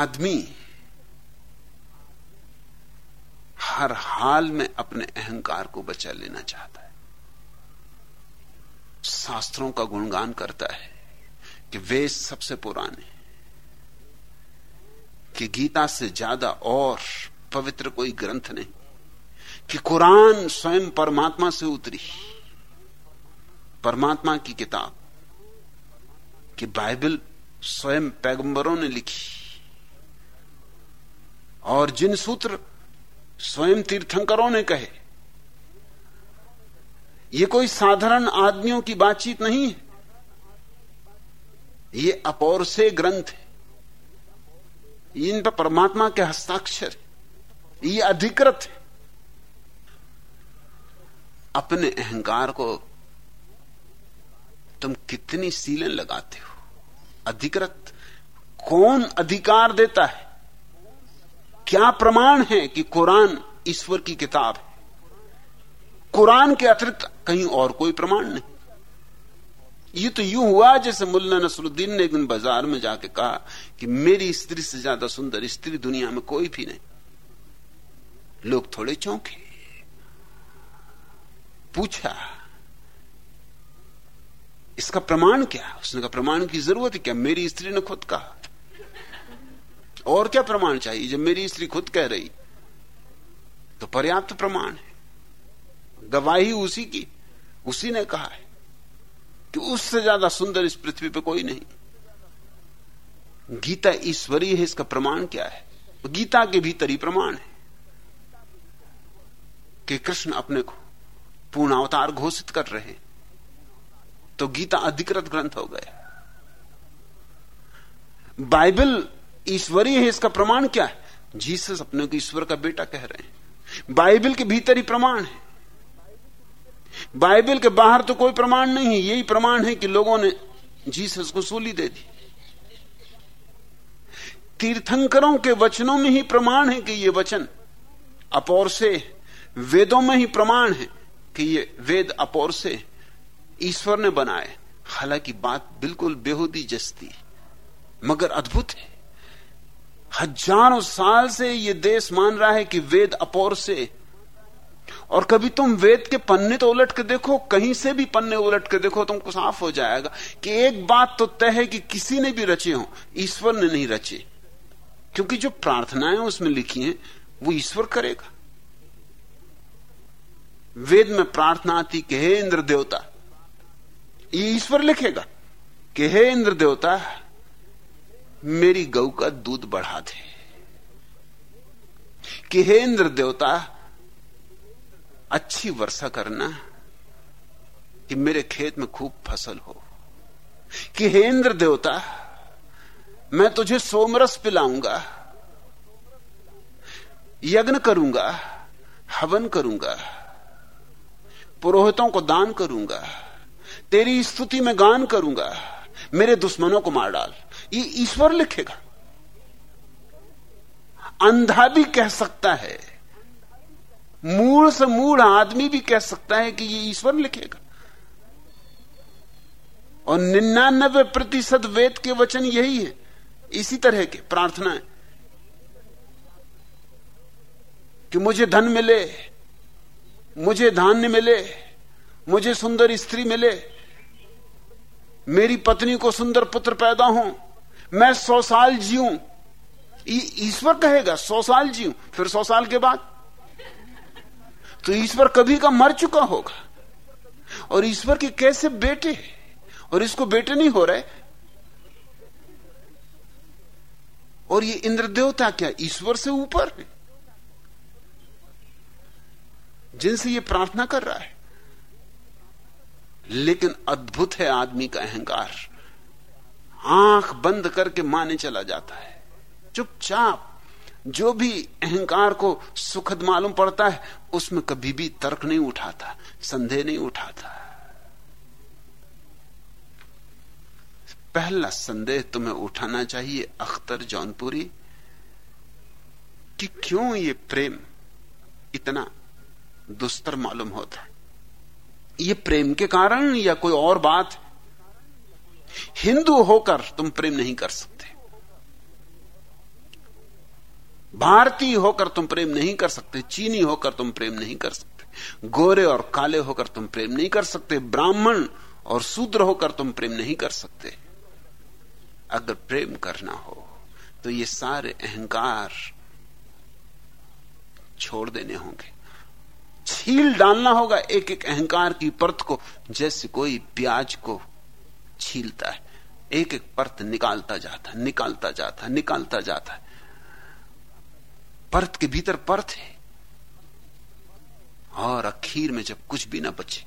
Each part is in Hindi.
आदमी हर हाल में अपने अहंकार को बचा लेना चाहता है। शास्त्रों का गुणगान करता है कि वे सबसे पुराने कि गीता से ज़्यादा और पवित्र कोई ग्रंथ नहीं, कि कुरान स्वयं परमात्मा से उतरी। परमात्मा की किताब, कि बाइबल स्वयं पैगंबरों ने लिखी। और जिन सूत्र स्वयं तीर्थंकरों ने कहे, ये कोई साधारण आदमियों की बातचीत नहीं है। ये अपौर से ग्रंथ है। इन पर परमात्मा के हस्ताक्षर ये अधिकृत है। अपने अहंकार को तुम कितनी सीलें लगाते हो? अधिकृत कौन अधिकार देता है? क्या प्रमाण है कि कुरान ईश्वर की किताब है? कुरान के अतिरिक्त कहीं और कोई प्रमाण नहीं। ये तो यूँ हुआ जैसे मुल्ला नसरुद्दीन ने एक दिन बाज़ार में जाके कहा कि मेरी स्त्री से ज़्यादा सुंदर स्त्री दुनिया में कोई भी नहीं। लोग थोड़े चौंके। पूछा, इसका प्रमाण क्या? उसने कहा, प्रमाण की ज़रूरत है क्या? मेरी स्त्री ने खुद कहा। और क्या प्रमाण चाहिए? जब मेरी स्त्री खुद कह रही तो पर्याप्त प्रमाण है। गवाही उसी की, उसी ने कहा है कि उससे ज़्यादा सुंदर इस पृथ्वी पर कोई नहीं। गीता ईश्वरीय है, इसका प्रमाण क्या है? गीता के भीतर ही प्रमाण है कि कृष्ण अपने को पूर्ण अवतार घोषित कर रहे हैं। तो गीता अधिकृत ग्रंथ हो गया। बाइबल ईश्वरीय है, इसका प्रमाण क्या है? जीसस अपने को ईश्वर का बेटा कह रहे हैं। बाइबल के भीतर ही प्रमाण है। बाइबल के बाहर तो कोई प्रमाण नहीं है, यही प्रमाण है कि लोगों ने जीसस को सूली दे दी। तीर्थंकरों के वचनों में ही प्रमाण है कि ये वचन अपौर से वेदों में ही प्रमाण है कि ये वेद अपौर से ईश्वर ने बनाए। हालाँकि बात बिल्कुल बेहूदी जस्ती मगर अद्भुत है। हज़ारों साल से ये देश मान रहा है कि वेद अपौर से और कभी तुम वेद के पन्ने तो उलट के देखो, कहीं से भी पन्ने उलट के देखो, तुमको साफ़ हो जाएगा कि एक बात तो तय है कि किसी ने भी रचे हो, ईश्वर ने नहीं रचे। क्योंकि जो प्रार्थनाएँ उसमें लिखी हैं, वो ईश्वर करेगा। वेद में प्रार्थना आती कि हे इंद्र देवता। ये ईश्वर लिखेगा कि हे इंद्र देवता मेरी गऊ का दूध बढ़ा दे। कि हे इंद्र देवता, अच्छी वर्षा करना कि मेरे खेत में खूब फ़सल हो। कि हे इंद्र देवता, मैं तुझे सोमरस पिलाऊँगा, यज्ञ करूँगा, हवन करूँगा, पुरोहितों को दान करूँगा, तेरी स्तुति में गान करूँगा, मेरे दुश्मनों को मार डाल। ये ईश्वर लिखेगा। अंधा भी कह सकता है। मूल से मूल आदमी भी कह सकता है कि ये ईश्वर लिखेगा। और निन्यानबे प्रतिशत वेद के वचन यही है। इसी तरह के प्रार्थना है कि मुझे धन मिले, मुझे धान्य मिले, मुझे सुंदर स्त्री मिले, मेरी पत्नी को सुंदर पुत्र पैदा हो। मैं सौ साल जीऊं। ईश्वर कहेगा, सौ साल जीऊं, फिर सौ साल के बाद? तो ईश्वर कभी का मर चुका होगा। और ईश्वर के कैसे बेटे और इसको बेटे नहीं हो रहे? और ये इंद्र देवता क्या, ईश्वर से ऊपर है? जिनसे ये प्रार्थना कर रहा है। लेकिन अद्भुत है आदमी का अहंकार। आँख बंद करके माने चला जाता है। चुपचाप, जो भी अहंकार को सुखद मालूम पड़ता है, उसमें कभी भी तर्क नहीं उठाता, संदेह नहीं उठाता। पहला संदेह तुम्हें उठाना चाहिए अख्तर जौनपुरी, कि क्यों ये प्रेम इतना दुस्तर मालूम होता है? ये प्रेम के कारण या कोई और बात हिंदू होकर तुम प्रेम नहीं कर सकते। भारतीय होकर तुम प्रेम नहीं कर सकते, चीनी होकर तुम प्रेम नहीं कर सकते, गोरे और काले होकर तुम प्रेम नहीं कर सकते, ब्राह्मण और शूद्र होकर तुम प्रेम नहीं कर सकते। अगर प्रेम करना हो तो ये सारे अहंकार छोड़ देने होंगे। छील डालना होगा एक एक अहंकार की परत को, जैसे कोई प्याज को छीलता है। एक एक परत निकालता जाता निकालता जाता निकालता जाता है। परत के भीतर परत है। और अखीर में जब कुछ भी ना बचे,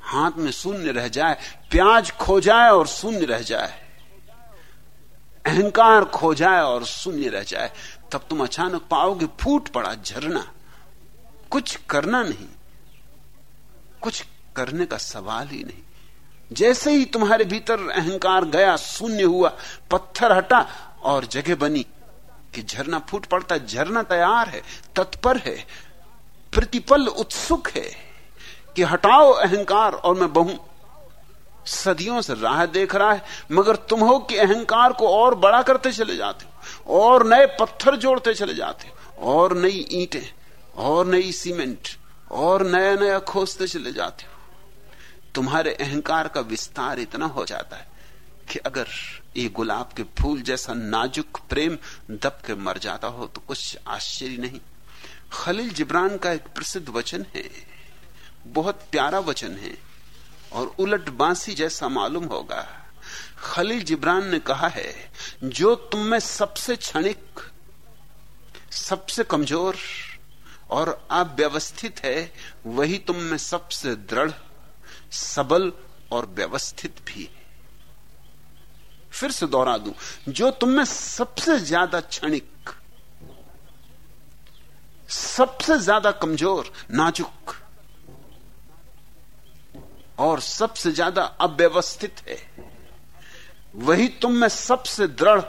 हाथ में शून्य रह जाए, प्याज खो जाए और शून्य रह जाए, अहंकार खो जाए और शून्य रह जाए, तब तुम अचानक पाओगे फूट पड़ा झरना। कुछ करना नहीं। कुछ करने का सवाल ही नहीं। जैसे ही तुम्हारे भीतर अहंकार गया, शून्य हुआ, पत्थर हटा और जगह बनी कि झरना फूट पड़ता, झरना तैयार है, तत्पर है, प्रतिपल उत्सुक है कि हटाओ अहंकार और मैं बहू। सदियों से राह देख रहा है, मगर तुम हो कि अहंकार को और बड़ा करते चले जाते हो, और नए पत्थर जोड़ते चले जाते हो, और नई ईंटें, और नई सीमेंट, और नया नया खोजते चले जाते हो। तुम्हारे अहंकार का विस्तार इतना हो जाता है कि अगर ये गुलाब के फूल जैसा नाजुक प्रेम दब के मर जाता हो तो कुछ आश्चर्य नहीं। खलील जिब्रान का एक प्रसिद्ध वचन है, बहुत प्यारा वचन है, और उलट बांसी जैसा मालूम होगा। खलील जिब्रान ने कहा है, जो तुम में सबसे क्षणिक, सबसे कमज़ोर और अव्यवस्थित है, वही तुम में सबसे दृढ़। सबल और व्यवस्थित भी है। फिर से दोहरा दूँ, जो तुम में सबसे ज़्यादा क्षणिक, सबसे ज़्यादा कमज़ोर, नाजुक, और सबसे ज़्यादा अव्यवस्थित है, वही तुम में सबसे दृढ़,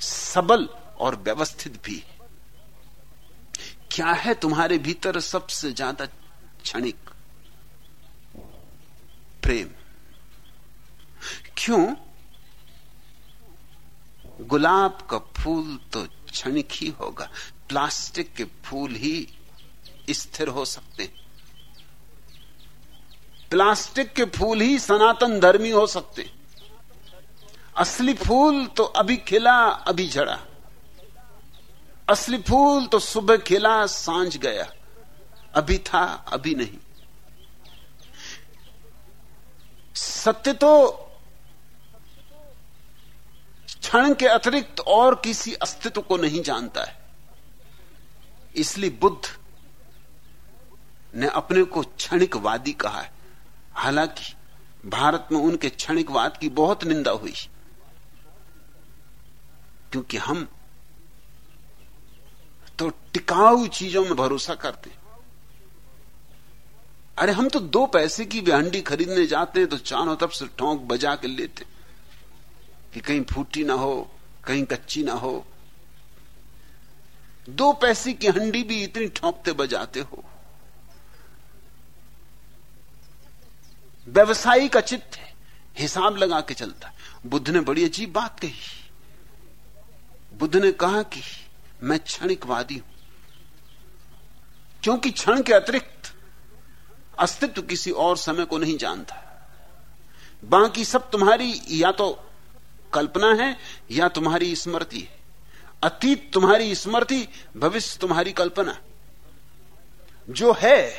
सबल और व्यवस्थित भी क्या है तुम्हारे भीतर सबसे ज़्यादा क्षणिक? प्रेम। क्यों? गुलाब का फूल तो क्षणिक ही होगा। प्लास्टिक के फूल ही स्थिर हो सकते हैं। प्लास्टिक के फूल ही सनातन धर्मी हो सकते असली फूल तो अभी खिला, अभी झड़ा। असली फूल तो सुबह खिला, साँझ गया। अभी था, अभी नहीं। सत्य तो क्षण के अतिरिक्त और किसी अस्तित्व को नहीं जानता है। इसलिए बुद्ध ने अपने को क्षणिकवादी कहा है। हालाँकि भारत में उनके क्षणिकवाद की बहुत निंदा हुई। क्योंकि हम तो टिकाऊ चीज़ों में भरोसा करते अरे हम तो दो पैसे की भी खरीदने जाते हैं तो चारों तरफ़ से ठोंक बजा के लेते कि कहीं फूटी ना हो, कहीं कच्ची ना हो। दो पैसे की हंडी भी इतनी ठोंकते बजाते हो। व्यवसायी का चित्त है, हिसाब लगा के चलता बुद्ध ने बड़ी अजीब बात कही। बुद्ध ने कहा कि मैं क्षणिकवादी हूँ, क्योंकि क्षण के अतिरिक्त अस्तित्व किसी और समय को नहीं जानता। बाकी सब तुम्हारी या तो कल्पना है, या तुम्हारी स्मृति है। अतीत तुम्हारी स्मृति, भविष्य तुम्हारी कल्पना। जो है,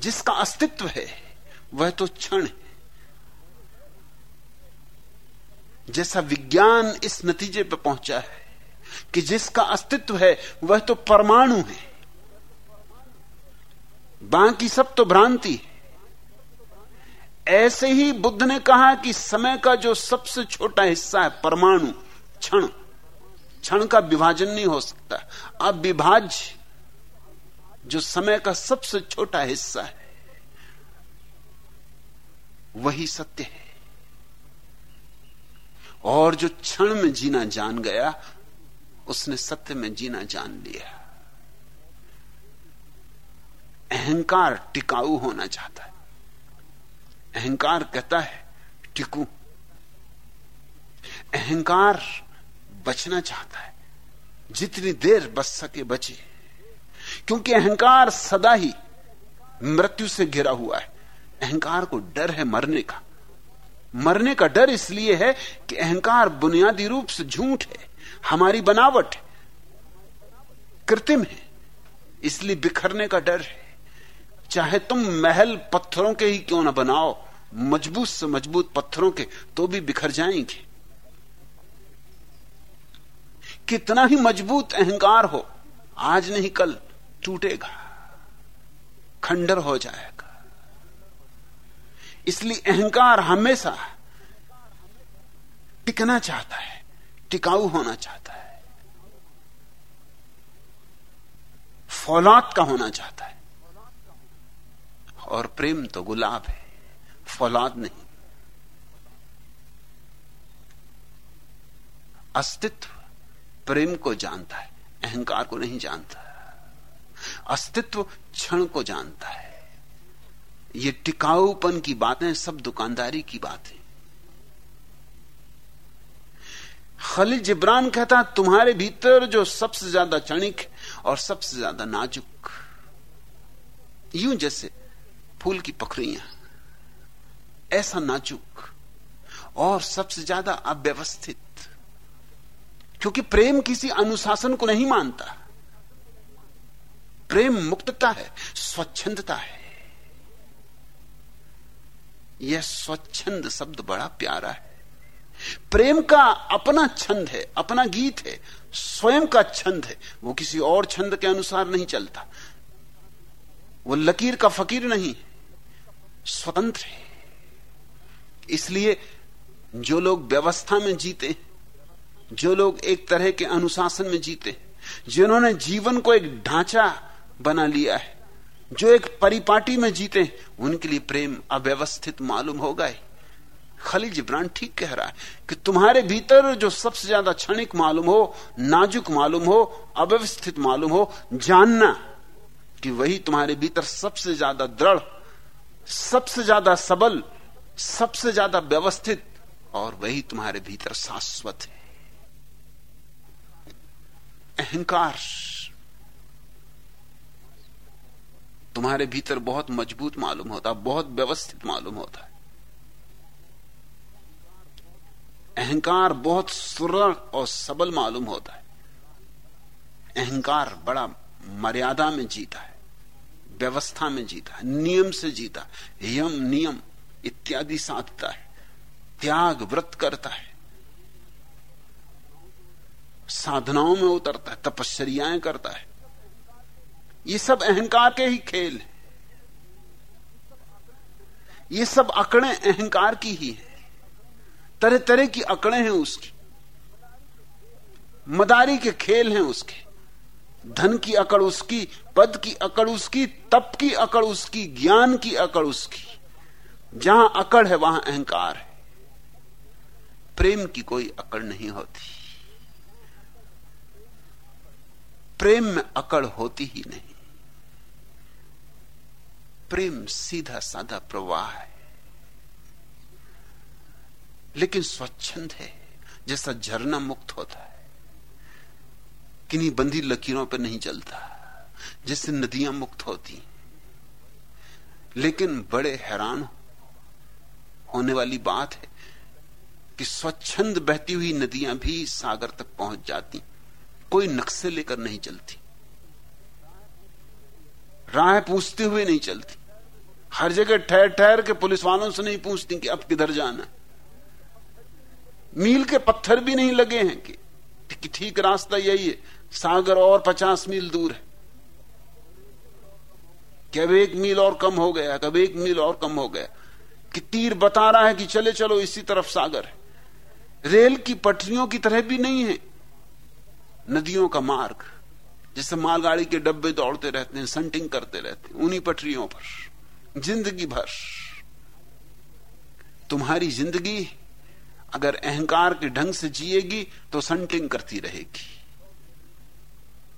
जिसका अस्तित्व है, वह तो क्षण है। जैसा विज्ञान इस नतीजे पर पहुँचा है कि जिसका अस्तित्व है, वह तो परमाणु है। बाकी सब तो भ्रांति। ऐसे ही बुद्ध ने कहा कि समय का जो सबसे छोटा हिस्सा है परमाणु, क्षण। क्षण का विभाजन नहीं हो सकता। अब विभाज्य जो समय का सबसे छोटा हिस्सा है, वही सत्य है। और जो क्षण में जीना जान गया, उसने सत्य में जीना जान लिया। अहंकार टिकाऊ होना चाहता है। अहंकार कहता है, टिकू। अहंकार बचना चाहता है। जितनी देर बच सके बचे। क्योंकि अहंकार सदा ही मृत्यु से घिरा हुआ है। अहंकार को डर है मरने का। मरने का डर इसलिए है कि अहंकार बुनियादी रूप से झूठ है, हमारी बनावट कृत्रिम है, इसलिए बिखरने का डर है। चाहे तुम महल पत्थरों के ही क्यों ना बनाओ, मज़बूत से मज़बूत पत्थरों के तो भी बिखर जाएँगे। कितना ही मज़बूत अहंकार हो, आज नहीं कल टूटेगा, खंडर हो जाएगा। इसलिए अहंकार हमेशा टिकना चाहता है, टिकाऊ होना चाहता है। फौलाद का होना चाहता है। और प्रेम तो गुलाब है, फौलाद नहीं। अस्तित्व प्रेम को जानता है, अहंकार को नहीं जानता। अस्तित्व क्षण को जानता है। ये टिकाऊपन की बातें सब दुकानदारी की बातें खलील जिब्रान कहता तुम्हारे भीतर जो सबसे ज़्यादा क्षणिक और सबसे ज़्यादा नाजुक, यूँ जैसे फूल की पखरियाँ ऐसा नाजुक और सबसे ज़्यादा अव्यवस्थित। क्योंकि प्रेम किसी अनुशासन को नहीं मानता। प्रेम मुक्तता है, स्वच्छंदता है। यह स्वच्छंद शब्द बड़ा प्यारा है। प्रेम का अपना छंद है, अपना गीत है, स्वयं का छंद है। वो किसी और छंद के अनुसार नहीं चलता। वो लकीर का फकीर नहीं स्वतंत्र है। इसलिए जो लोग व्यवस्था में जीते, जो लोग एक तरह के अनुशासन में जीते, जिन्होंने जीवन को एक ढांचा बना लिया है, जो एक परिपाटी में जीते, उनके लिए प्रेम अव्यवस्थित मालूम होगा ही। खली जिब्रान ठीक कह रहा है कि तुम्हारे भीतर जो सबसे ज़्यादा क्षणिक मालूम हो, नाजुक मालूम हो, अव्यवस्थित मालूम हो, जानना कि वही तुम्हारे भीतर सबसे ज़्यादा दृढ़ सबसे ज़्यादा सबल, सबसे ज़्यादा व्यवस्थित, और वही तुम्हारे भीतर शाश्वत है। अहंकार। तुम्हारे भीतर बहुत मज़बूत मालूम होता, बहुत व्यवस्थित मालूम होता है। अहंकार बहुत सुरल और सबल मालूम होता है। अहंकार बड़ा मर्यादा में जीता है। व्यवस्था में जीता, नियम से जीता, यम, नियम इत्यादि साधता है, त्याग व्रत करता है, साधनाओं में उतरता है तपश्चर्याएँ करता है। ये सब अहंकार के ही खेल है। ये सब अकड़े अहंकार की ही है। तरह तरह की अकड़े हैं उसकी। मदारी के खेल हैं उसके। धन की अकड़ उसकी, पद की अकड़ उसकी, तप की अकड़ उसकी, ज्ञान की अकड़ उसकी। जहाँ अकड़ है, वहाँ अहंकार है। प्रेम की कोई अकड़ नहीं होती। प्रेम में अकड़ होती ही नहीं। प्रेम सीधा साधा प्रवाह है। लेकिन स्वच्छंद है, जैसा झरना मुक्त होता है। किन्हीं बंदी लकीरों पर नहीं चलता जिससे नदियाँ मुक्त होती। लेकिन बड़े हैरान होने वाली बात है कि स्वच्छंद बहती हुई नदियाँ भी सागर तक पहुँच जाती कोई नक्शे लेकर नहीं चलती। राह पूछते हुए नहीं चलती। हर जगह ठहर ठहर के पुलिस वालों से नहीं पूछती कि अब किधर जाना। मील के पत्थर भी नहीं लगे हैं कि, ठीक रास्ता यही है। सागर और पचास मील दूर है। कि अब एक मील और कम हो गया, कब एक मील और कम हो गया। कि तीर बता रहा है कि चले चलो, इसी तरफ़ सागर है। रेल की पटरियों की तरह भी नहीं है। नदियों का मार्ग, जैसे मालगाड़ी के डब्बे दौड़ते रहते हैं संटिंग करते रहते हैं, उन्हीं पटरियों पर। ज़िंदगी भर। तुम्हारी ज़िंदगी अगर अहंकार के ढंग से जिएगी तो संटिंग करती रहेगी।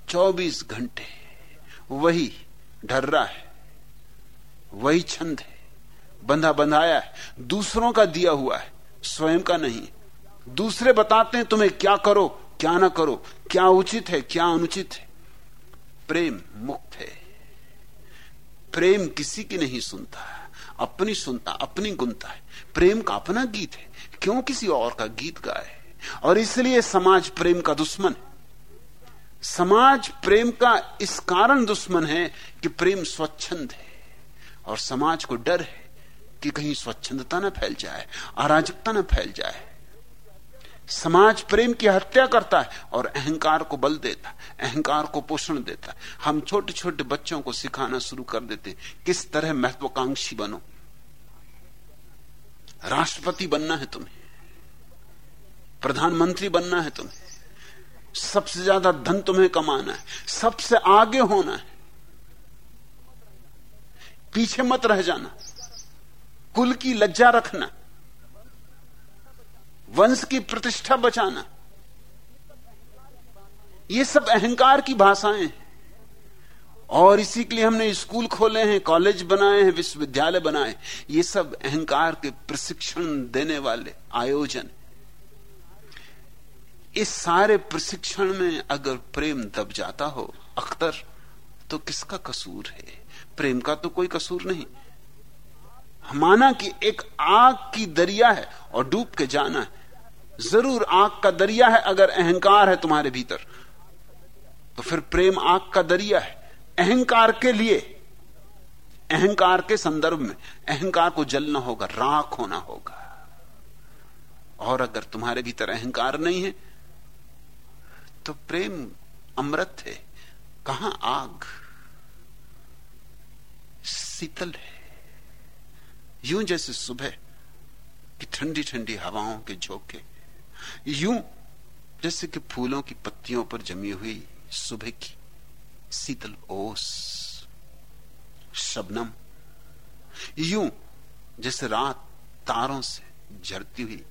24 घंटे, वही ढर्रा है, वही छंद है, बंधा बंधाया है, दूसरों का दिया हुआ है, स्वयं का नहीं। दूसरे बताते हैं, तुम्हें क्या करो, क्या ना करो, क्या उचित है, क्या अनुचित है? प्रेम मुक्त है। प्रेम किसी की नहीं सुनता, अपनी सुनता, अपनी गुनता है। प्रेम का अपना गीत है। क्यों किसी और का गीत गाए? और इसलिए समाज प्रेम का दुश्मन है। समाज प्रेम का इस कारण दुश्मन है कि प्रेम स्वच्छंद है। और समाज को डर है कि कहीं स्वच्छंदता न फैल जाए, अराजकता न फैल जाए। समाज प्रेम की हत्या करता है और अहंकार को बल देता अहंकार को पोषण देता है। हम छोटे छोटे बच्चों को सिखाना शुरू कर देते किस तरह महत्वाकांक्षी बनो। राष्ट्रपति बनना है तुम्हें। प्रधानमंत्री बनना है तुम्हें। सबसे ज़्यादा धन तुम्हें कमाना है। सबसे आगे होना है। पीछे मत रह जाना। कुल की लज्जा रखना। वंश की प्रतिष्ठा बचाना। ये सब अहंकार की भाषाएँ हैं। और इसी के लिए हमने स्कूल खोले हैं, कॉलेज बनाए हैं, विश्वविद्यालय बनाए ये सब अहंकार के प्रशिक्षण देने वाले आयोजन। इस सारे प्रशिक्षण में अगर प्रेम दब जाता हो, अख्तर तो किसका कसूर है? प्रेम का तो कोई कसूर नहीं। माना कि एक आग की दरिया है और डूब के जाना है। ज़रूर आग का दरिया है, अगर अहंकार है तुम्हारे भीतर तो फिर प्रेम आग का दरिया है। अहंकार के लिए, अहंकार के संदर्भ में, अहंकार को जलना होगा, राख होना होगा। और अगर तुम्हारे भीतर अहंकार नहीं है तो प्रेम अमृत है। कहाँ आग? शीतल है। यूँ जैसे सुबह की ठंडी ठंडी हवाओं के झोंके, यूँ जैसे कि फूलों की पत्तियों पर जमी हुई सुबह की शीतल ओस, शबनम। यूँ जैसे रात तारों से झरती हुई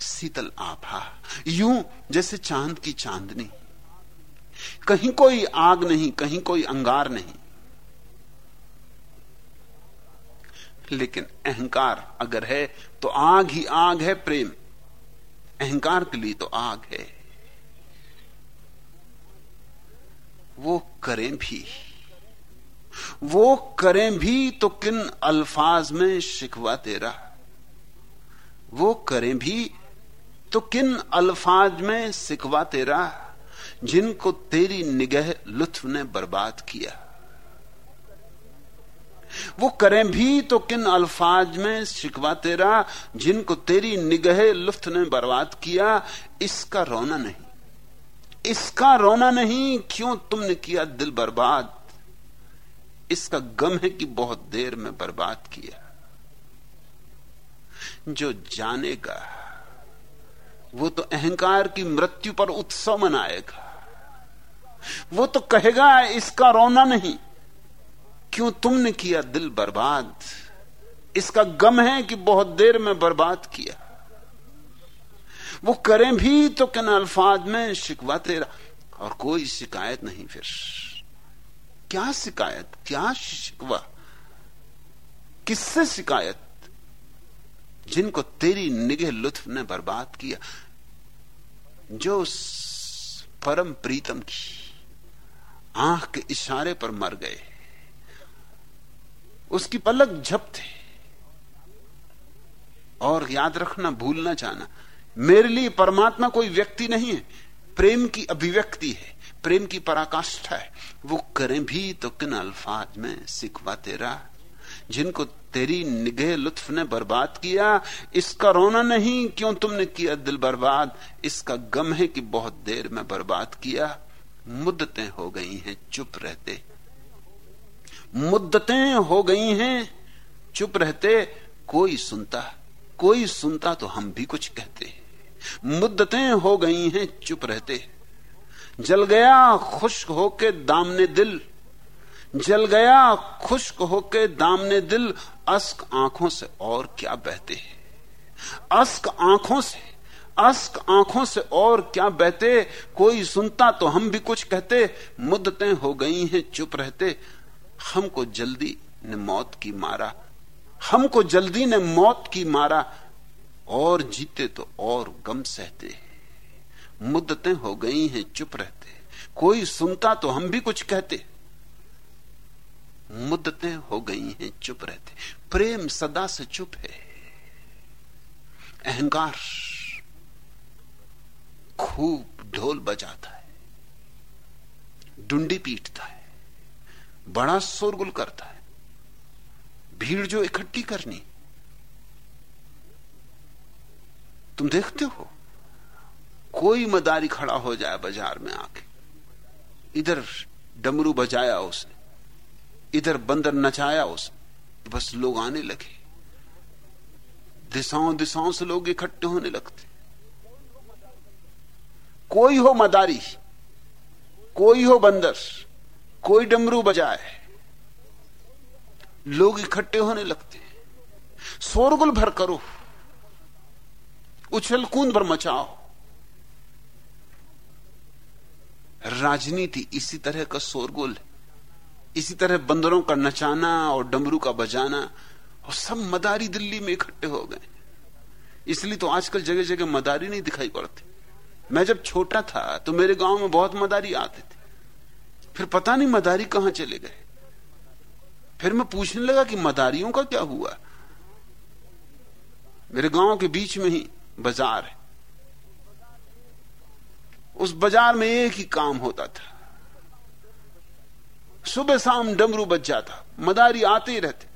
शीतल आभा, यूँ जैसे चाँद की चांदनी। कहीं कोई आग नहीं, कहीं कोई अंगार नहीं। लेकिन अहंकार अगर है तो आग ही आग है प्रेम। अहंकार के लिए तो आग है। वो करें भी। वो करें भी तो किन अल्फाज में शिकवा तेरा वो करें भी तो किन अल्फाज में सिकवा तेरा जिनको तेरी निगह लुत्फ ने बर्बाद किया। वो करें भी तो किन अल्फाज में शिकवा तेरा जिनको तेरी निगह लुफ्त ने बर्बाद किया, इसका रोना नहीं। इसका रोना नहीं, क्यों तुमने किया दिल बर्बाद? इसका गम है कि बहुत देर में बर्बाद किया। जो जानेगा, वो तो अहंकार की मृत्यु पर उत्सव मनाएगा। वो तो कहेगा, इसका रोना नहीं। क्यों तुमने किया दिल बर्बाद? इसका गम है कि बहुत देर में बर्बाद किया। वो करें भी तो किन अल्फाज में शिकवा तेरा। और कोई शिकायत नहीं फिर। क्या शिकायत? क्या शिकवा? किससे शिकायत? जिनको तेरी निगह लुत्फ ने बर्बाद किया। जो परम प्रीतम की आँख के इशारे पर मर गए। उसकी पलक झपते। और याद रखना, भूलना जाना मेरे लिए परमात्मा कोई व्यक्ति नहीं है। प्रेम की अभिव्यक्ति है। प्रेम की पराकाष्ठा है। वो करें भी तो किन अल्फाज में सिखवा तेरा। जिनको तेरी निगह लुत्फ ने बर्बाद किया, इसका रोना नहीं क्यों तुमने किया दिल बर्बाद। इसका गम है कि बहुत देर में बर्बाद किया। मुद्दतें हो गई हैं, चुप रहते। मुद्दतें हो गई हैं, चुप रहते। कोई सुनता कोई सुनता तो हम भी कुछ कहते मुद्दतें हो गई हैं, चुप रहते जल गया, खुश्क होके दामने दिल। जल गया, खुश्क होके दामने दिल। अस्क आँखों से और क्या बहते अस्क आँखों से, अस्क आँखों से और क्या बहते कोई सुनता तो हम भी कुछ कहते। मुद्दतें हो गई हैं, चुप रहते। हमको जल्दी ने मौत की मारा। हमको जल्दी ने मौत की मारा। और जीते तो और गम सहते मुद्दतें हो गई हैं, चुप रहते कोई सुनता तो हम भी कुछ कहते मुद्दतें हो गई हैं, चुप रहते प्रेम सदा से चुप है। अहंकार खूब ढोल बजाता है। डुंडी पीटता है। बड़ा शोरगुल करता है। भीड़ जो इकट्ठी करनी तुम देखते हो? कोई मदारी खड़ा हो जाए बाज़ार में आके। इधर डमरू बजाया उसने। इधर बंदर नचाया उसने। बस लोग आने लगे। दिशाओं दिशाओं से लोग इकट्ठे होने लगते। कोई हो मदारी, कोई हो बंदर, कोई डमरू बजाए। लोग इकट्ठे होने लगते शोरगुल भर करो। उछल कूद पर मचाओ। राजनीति इसी तरह का शोरगुल इसी तरह बंदरों का नचाना और डमरू का बजाना और सब मदारी दिल्ली में इकट्ठे हो गए। इसलिए तो आजकल जगह जगह मदारी नहीं दिखाई पड़ती। मैं जब छोटा था तो मेरे गाँव में बहुत मदारी आते थे। फिर पता नहीं मदारी कहाँ चले गए। फिर मैं पूछने लगा कि मदारियों का क्या हुआ? मेरे गाँव के बीच में ही बाज़ार है। उस बाज़ार में एक ही काम होता था। सुबह शाम डमरू बज जाता, मदारी आते ही रहते।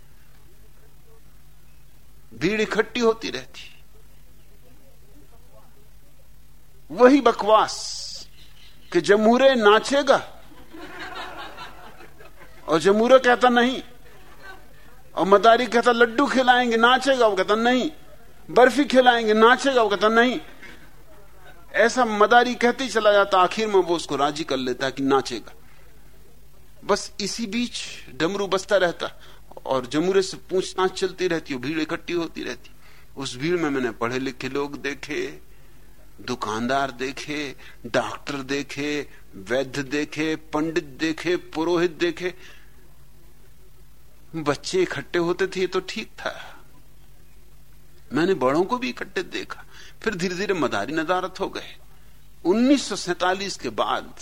भीड़ इकट्ठी होती रहती। वही बकवास कि जमूरे नाचेगा और जमूरा कहता नहीं, और मदारी कहता लड्डू खिलाएँगे, नाचेगा, वो कहता नहीं। बर्फ़ी खिलाएँगे, नाचेगा, वो कहता, नहीं। ऐसा मदारी कहते चला जाता, आखिर में वो उसको राज़ी कर लेता कि नाचेगा। बस इसी बीच डमरू बसता रहता और जमूरे से पूछताछ चलती रहती भीड़ इकट्ठी होती रहती। उस भीड़ में मैंने पढ़े लिखे लोग देखे, दुकानदार देखे, डॉक्टर देखे, वैद्य देखे, पंडित देखे, पुरोहित देखे। बच्चे इकट्ठे होते थे तो ठीक था। मैंने बड़ों को भी इकट्ठे देखा। फिर धीरे धीरे मदारी नदारत हो गए। 1947 के बाद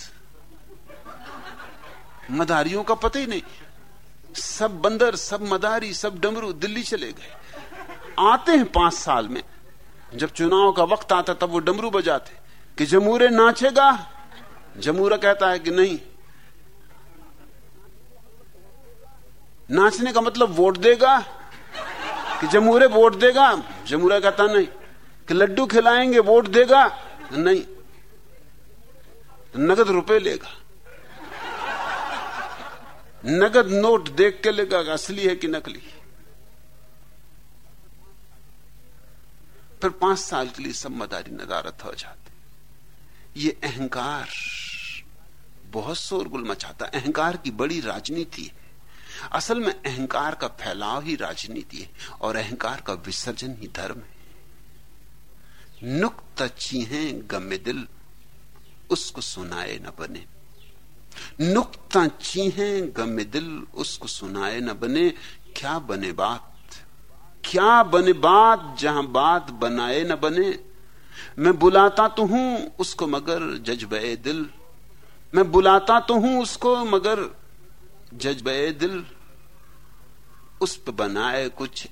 मदारियों का पता ही नहीं। सब बंदर, सब मदारी, सब डमरू दिल्ली चले गए। आते हैं पाँच साल में। जब चुनाव का वक्त आता तब वो डमरू बजाते। कि जमूरे नाचेगा? जमूरा कहता है कि नहीं। नाचने का मतलब वोट देगा? कि जमूरे वोट देगा जमूरा कहता नहीं। कि लड्डू खिलाएँगे, वोट देगा, नहीं। नगद रुपए लेगा। नगद नोट देख के लेगा असली है कि नकली फिर पाँच साल के लिए सब मदारी नदारत हो जाते। ये अहंकार बहुत शोरगुल मचाता। अहंकार की बड़ी राजनीति है। असल में अहंकार का फैलाव ही राजनीति है और अहंकार का विसर्जन ही धर्म है। नुक्त चीहे गमे दिल, उसको सुनाए न बने। नुक्ता चीहे गमे दिल, उसको सुनाए न बने। क्या बने बात? क्या बने बात जहाँ बात बनाए न बने? मैं बुलाता तो हूँ उसको मगर जज्बे दिल। मैं बुलाता तो हूँ उसको मगर जज्बे दिल, उस पर बनाए कुछ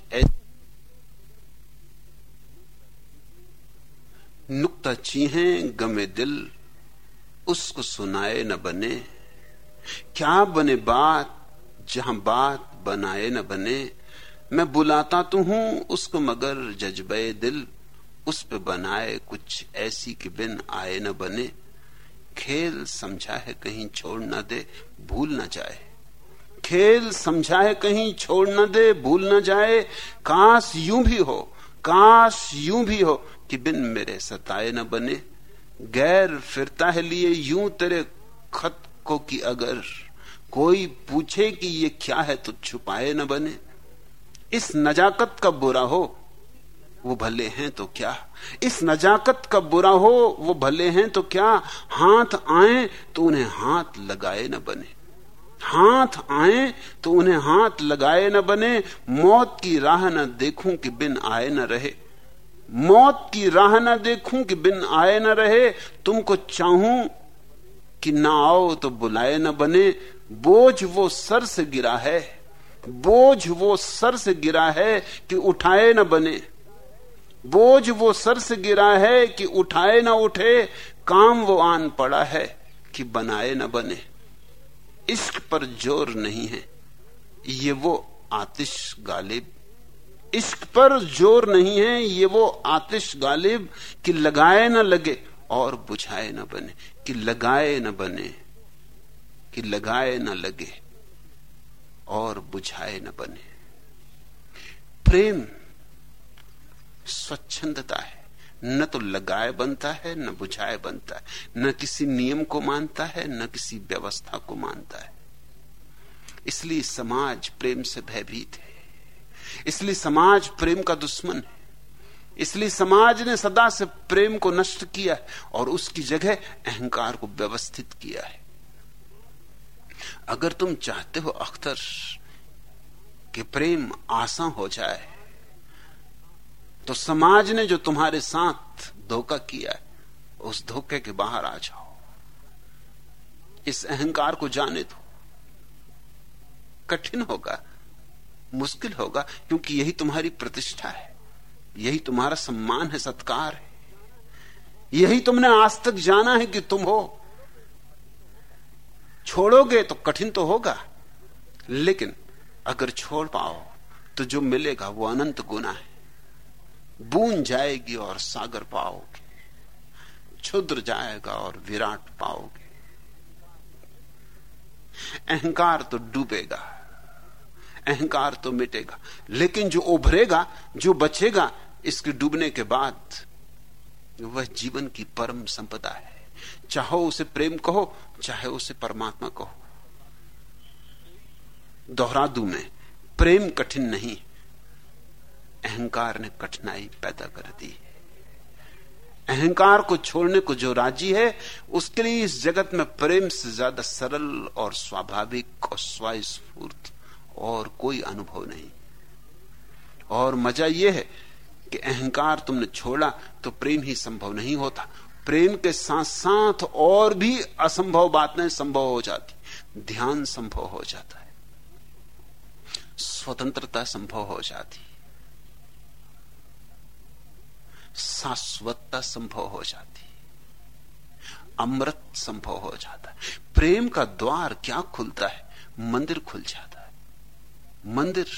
नुक्ता चीहे, गमे दिल, उसको सुनाए न बने। क्या बने बात, जहाँ बात बनाए न बने। मैं बुलाता तो हूँ उसको मगर जज्बे दिल, उस पे बनाए कुछ ऐसी कि बिन आए न बने। खेल समझा है कहीं छोड़ न दे, भूल न जाए। खेल समझाए, कहीं छोड़ न दे, भूल न जाए। काश यूँ भी हो काश यूँ भी हो कि बिन मेरे सताए न बने। गैर फिरता है लिए यूँ तेरे खत को कि अगर कोई पूछे कि ये क्या है तो छुपाए न बने। इस नजाकत का बुरा हो, वो भले हैं तो क्या? इस नजाकत का बुरा हो, वो भले हैं तो क्या? हाथ आए तो उन्हें हाथ लगाए न बने। हाथ आए तो उन्हें हाथ लगाए न बने, मौत की राह न देखूँ कि बिन आए न रहे। मौत की राह न देखूँ कि बिन आए न रहे, तुमको चाहूँ कि ना आओ तो बुलाए न बने। बोझ वो सर से गिरा है, बोझ वो सर से गिरा है कि उठाए न बने। बोझ वो सर से गिरा है कि उठाए ना उठे, काम वो आन पड़ा है कि बनाए ना बने। इश्क पर ज़ोर नहीं है। ये वो आतिश गालिब। इश्क पर ज़ोर नहीं है, ये वो आतिश गालिब कि लगाए ना लगे और बुझाए ना बने, कि लगाए ना बने, कि लगाए ना लगे और बुझाए न बने। प्रेम, स्वच्छंदता है। न तो लगाए बनता है, न बुझाए बनता है। न किसी नियम को मानता है, न किसी व्यवस्था को मानता है। इसलिए समाज प्रेम से भयभीत है। इसलिए समाज प्रेम का दुश्मन है। इसलिए समाज ने सदा से प्रेम को नष्ट किया है और उसकी जगह अहंकार को व्यवस्थित किया है। अगर तुम चाहते हो अख्तर, कि प्रेम आसा हो जाए तो समाज ने जो तुम्हारे साथ धोखा किया है, उस धोखे के बाहर आ जाओ। इस अहंकार को जाने दो। कठिन होगा, मुश्किल होगा, क्योंकि यही तुम्हारी प्रतिष्ठा है, यही तुम्हारा सम्मान है, सत्कार है। यही तुमने आज तक जाना है कि तुम हो। छोड़ोगे तो कठिन तो होगा, लेकिन अगर छोड़ पाओ तो जो मिलेगा वो अनंत गुना है। बूंद जाएगी और सागर पाओगे, क्षुद्र जाएगा और विराट पाओगे। अहंकार तो डूबेगा, अहंकार तो मिटेगा, लेकिन जो उभरेगा, जो बचेगा, इसके डूबने के बाद वह जीवन की परम संपदा है। चाहो उसे प्रेम कहो, चाहे उसे परमात्मा कहो। दोहरा दू मैं, प्रेम कठिन नहीं अहंकार ने कठिनाई पैदा कर दी। अहंकार को छोड़ने को जो राज़ी है, उसके लिए इस जगत में प्रेम से ज़्यादा सरल और स्वाभाविक और स्वस्फूर्त और कोई अनुभव नहीं। और मज़ा यह है कि अहंकार तुमने छोड़ा तो प्रेम ही संभव नहीं होता। प्रेम के साथ साथ और भी असंभव बातें संभव हो जाती। ध्यान संभव हो जाता है। स्वतंत्रता संभव हो जाती। शाश्वतता संभव हो जाती अमृत संभव हो जाता प्रेम का द्वार क्या खुलता है? मंदिर खुल जाता है। मंदिर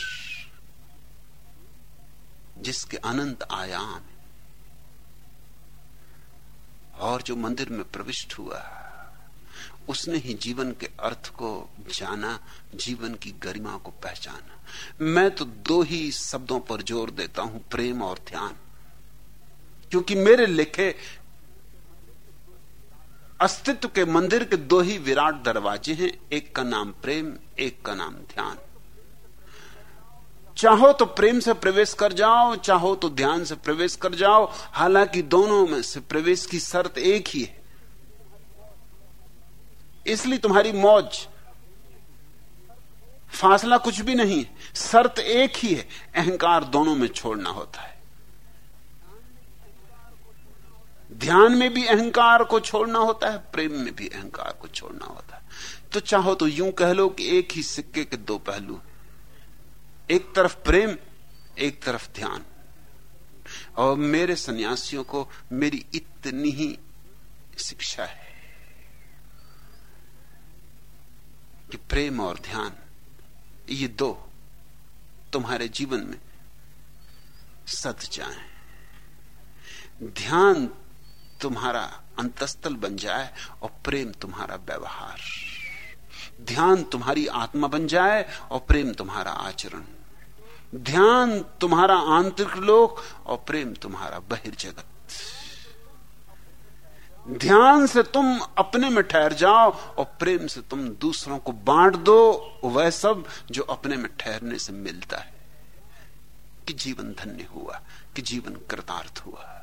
जिसके अनंत आयाम और जो मंदिर में प्रविष्ट हुआ, उसने ही जीवन के अर्थ को जाना, जीवन की गरिमा को पहचाना। मैं तो दो ही शब्दों पर ज़ोर देता हूँ, प्रेम और ध्यान। क्योंकि मेरे लिखे अस्तित्व के मंदिर के दो ही विराट दरवाजे हैं, एक का नाम प्रेम, एक का नाम ध्यान। चाहो तो प्रेम से प्रवेश कर जाओ, चाहो तो ध्यान से प्रवेश कर जाओ, हालाँकि दोनों में से प्रवेश की शर्त एक ही है। इसलिए तुम्हारी मौज, फासला कुछ भी नहीं, शर्त एक ही है, अहंकार दोनों में छोड़ना होता है। ध्यान में भी अहंकार को छोड़ना होता है, प्रेम में भी अहंकार को छोड़ना होता है। तो चाहो तो यूँ कह लो कि एक ही सिक्के के दो पहलू एक तरफ़ प्रेम, एक तरफ़ ध्यान। और मेरे सन्यासियों को मेरी इतनी ही शिक्षा है कि प्रेम और ध्यान, ये दो तुम्हारे जीवन में सत जाए। ध्यान तुम्हारा अंतस्थल बन जाए और प्रेम तुम्हारा व्यवहार। ध्यान तुम्हारी आत्मा बन जाए और प्रेम तुम्हारा आचरण। ध्यान तुम्हारा आंतरिक लोक और प्रेम तुम्हारा बहिर्जगत। ध्यान से तुम अपने में ठहर जाओ और प्रेम से तुम दूसरों को बांट दो, वह सब जो अपने में ठहरने से मिलता है। कि जीवन धन्य हुआ, कि जीवन कृतार्थ हुआ।